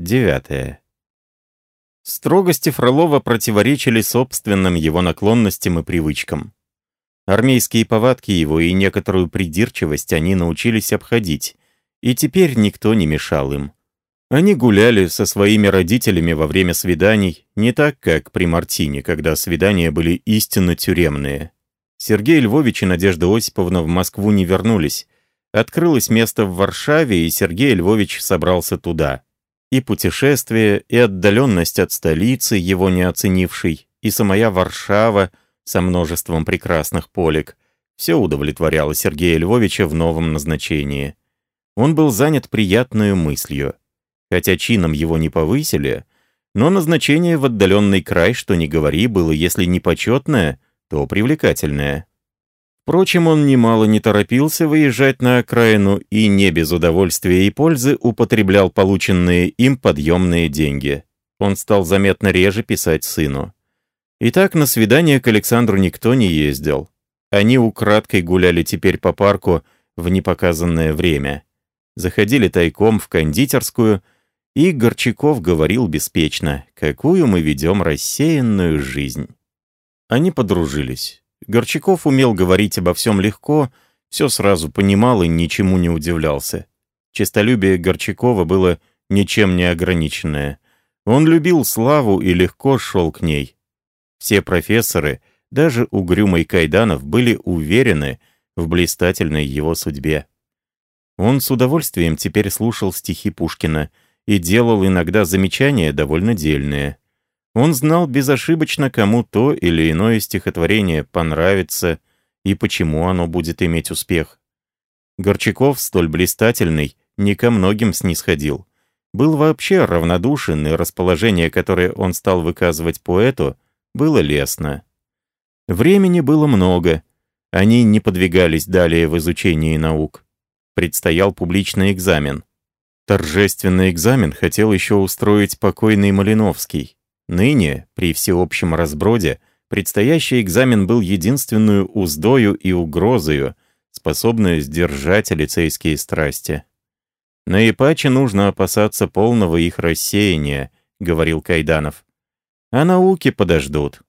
Девятое. Строгости Фролова противоречили собственным его наклонностям и привычкам. Армейские повадки его и некоторую придирчивость они научились обходить, и теперь никто не мешал им. Они гуляли со своими родителями во время свиданий, не так, как при Мартине, когда свидания были истинно тюремные. Сергей Львович и Надежда Осиповна в Москву не вернулись. Открылось место в Варшаве, и Сергей Львович собрался туда. И путешествие, и отдаленность от столицы, его не оценившей, и самая Варшава со множеством прекрасных полек. Все удовлетворяло Сергея Львовича в новом назначении. Он был занят приятной мыслью. Хотя чином его не повысили, но назначение в отдаленный край, что ни говори, было, если не почетное, то привлекательное. Впрочем, он немало не торопился выезжать на окраину и не без удовольствия и пользы употреблял полученные им подъемные деньги. Он стал заметно реже писать сыну. Итак, на свидание к Александру никто не ездил. Они украдкой гуляли теперь по парку в непоказанное время. Заходили тайком в кондитерскую, и Горчаков говорил беспечно, какую мы ведем рассеянную жизнь. Они подружились. Горчаков умел говорить обо всем легко, все сразу понимал и ничему не удивлялся. Честолюбие Горчакова было ничем не ограниченное. Он любил славу и легко шел к ней. Все профессоры, даже угрюмый Кайданов, были уверены в блистательной его судьбе. Он с удовольствием теперь слушал стихи Пушкина и делал иногда замечания довольно дельные. Он знал безошибочно, кому то или иное стихотворение понравится и почему оно будет иметь успех. Горчаков, столь блистательный, не ко многим снисходил. Был вообще равнодушен, и расположение, которое он стал выказывать поэту, было лестно. Времени было много. Они не подвигались далее в изучении наук. Предстоял публичный экзамен. Торжественный экзамен хотел еще устроить покойный Малиновский. Ныне, при всеобщем разброде, предстоящий экзамен был единственную уздою и угрозою, способную сдержать лицейские страсти. «Наипаче нужно опасаться полного их рассеяния», — говорил Кайданов. «А науки подождут.